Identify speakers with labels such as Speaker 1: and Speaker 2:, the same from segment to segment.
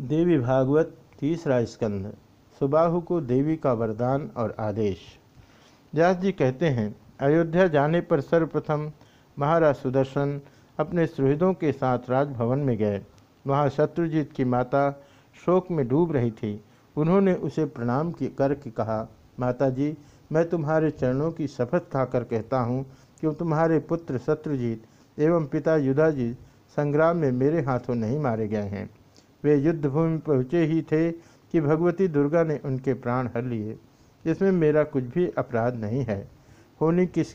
Speaker 1: देवी भागवत तीसरा स्कंध, सुबाहु को देवी का वरदान और आदेश। व्यास जी कहते हैं, अयोध्या जाने पर सर्वप्रथम महाराज सुदर्शन अपने सुहृदों के साथ राजभवन में गए। वहाँ शत्रुजीत की माता शोक में डूब रही थी। उन्होंने उसे प्रणाम करके कहा माता जी मैं तुम्हारे चरणों की शपथ खाकर कहता हूँ कि तुम्हारे पुत्र शत्रुजीत एवं पिता युधाजी संग्राम में मेरे हाथों नहीं मारे गए हैं। वे युद्धभूमि पहुँचे ही थे कि भगवती दुर्गा ने उनके प्राण हर लिए। इसमें मेरा कुछ भी अपराध नहीं है। होनी किस,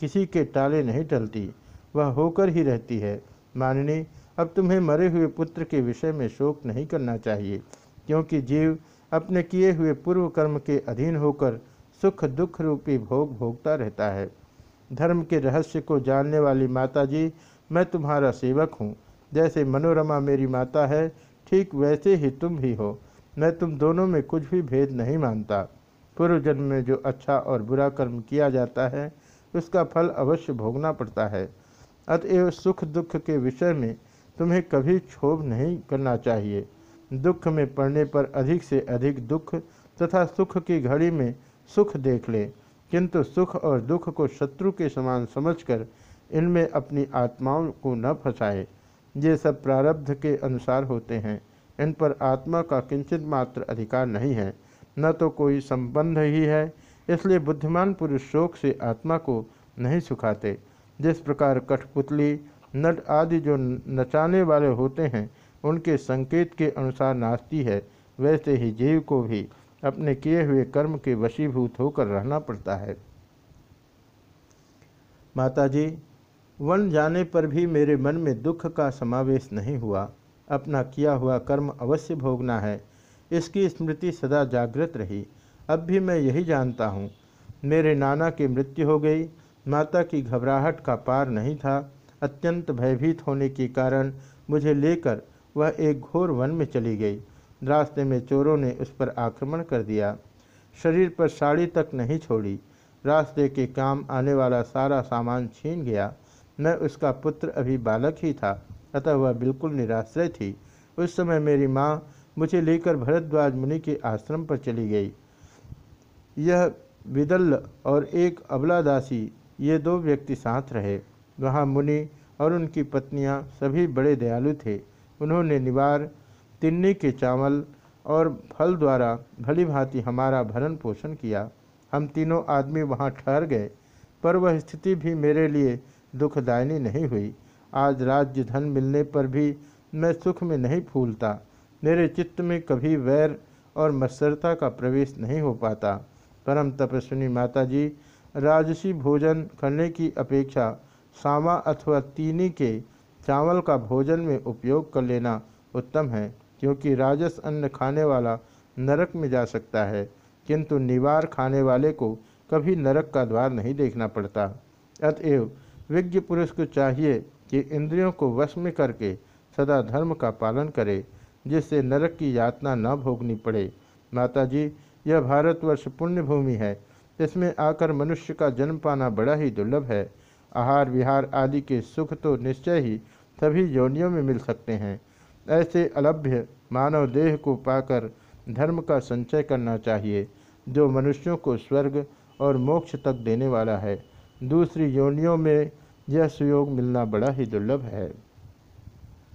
Speaker 1: किसी के टाले नहीं टलती। वह होकर ही रहती है। माननी, अब तुम्हें मरे हुए पुत्र के विषय में शोक नहीं करना चाहिए, क्योंकि जीव अपने किए हुए पूर्व कर्म के अधीन होकर सुख दुख रूपी भोग भोगता रहता है। धर्म के रहस्य को जानने वाली माता जी मैं तुम्हारा सेवक हूँ। जैसे मनोरमा मेरी माता है ठीक वैसे ही तुम भी हो। मैं तुम दोनों में कुछ भी भेद नहीं मानता। पूर्व जन्म में जो अच्छा और बुरा कर्म किया जाता है, उसका फल अवश्य भोगना पड़ता है। अतएव सुख दुख के विषय में तुम्हें कभी क्षोभ नहीं करना चाहिए। दुख में पड़ने पर अधिक से अधिक दुख तथा सुख की घड़ी में सुख देख ले। किंतु सुख और दुख को शत्रु के समान समझकर इनमें अपनी आत्माओं को न फंसाए। ये सब प्रारब्ध के अनुसार होते हैं। इन पर आत्मा का किंचित मात्र अधिकार नहीं है। न तो कोई संबंध ही है, इसलिए बुद्धिमान पुरुष शोक से आत्मा को नहीं सुखाते। जिस प्रकार कठपुतली, नट आदि जो नचाने वाले होते हैं, उनके संकेत के अनुसार नाचती है, वैसे ही जीव को भी अपने किए हुए कर्म के वशीभूत होकर रहना पड़ता है। माताजी, वन जाने पर भी मेरे मन में दुख का समावेश नहीं हुआ। अपना किया हुआ कर्म अवश्य भोगना है। इसकी स्मृति सदा जागृत रही। अब भी मैं यही जानता हूँ, मेरे नाना की मृत्यु हो गई, माता की घबराहट का पार नहीं था, अत्यंत भयभीत होने के कारण मुझे लेकर वह एक घोर वन में चली गई। रास्ते में चोरों ने उस पर आक्रमण कर दिया। शरीर पर साड़ी तक नहीं छोड़ी। रास्ते के काम आने वाला सारा सामान छीन गया। मैं उसका पुत्र अभी बालक ही था। अतः वह बिल्कुल निराश्रय थी। उस समय मेरी माँ मुझे लेकर भरद्वाज मुनि के आश्रम पर चली गई। यह विदल्ल और एक अबलादासी, ये दो व्यक्ति साथ रहे। वहाँ मुनि और उनकी पत्नियाँ सभी बड़े दयालु थे। उन्होंने निवार, तिन्नी के चावल और फल द्वारा भली भांति हमारा भरण पोषण किया। हम तीनों आदमी वहाँ ठहर गए, पर वह स्थिति भी मेरे लिए दुखदायिनी नहीं हुई। आज राज्य धन मिलने पर भी मैं सुख में नहीं फूलता। मेरे चित्त में कभी वैर और मत्सरता का प्रवेश नहीं हो पाता। परम तपस्विनी माता जी राजसी भोजन करने की अपेक्षा सामा अथवा तीनी के चावल का भोजन में उपयोग कर लेना उत्तम है, क्योंकि राजस अन्न खाने वाला नरक में जा सकता है, किंतु निवार खाने वाले को कभी नरक का द्वार नहीं देखना पड़ता। अतएव विज्ञ पुरुष को चाहिए कि इंद्रियों को वश में करके सदा धर्म का पालन करे, जिससे नरक की यातना न भोगनी पड़े। माता जी यह भारतवर्ष पुण्य भूमि है। इसमें आकर मनुष्य का जन्म पाना बड़ा ही दुर्लभ है। आहार विहार आदि के सुख तो निश्चय ही सभी योनियों में मिल सकते हैं। ऐसे अलभ्य मानव देह को पाकर धर्म का संचय करना चाहिए, जो मनुष्यों को स्वर्ग और मोक्ष तक देने वाला है। दूसरी योनियों में यह सुयोग मिलना बड़ा ही दुर्लभ है।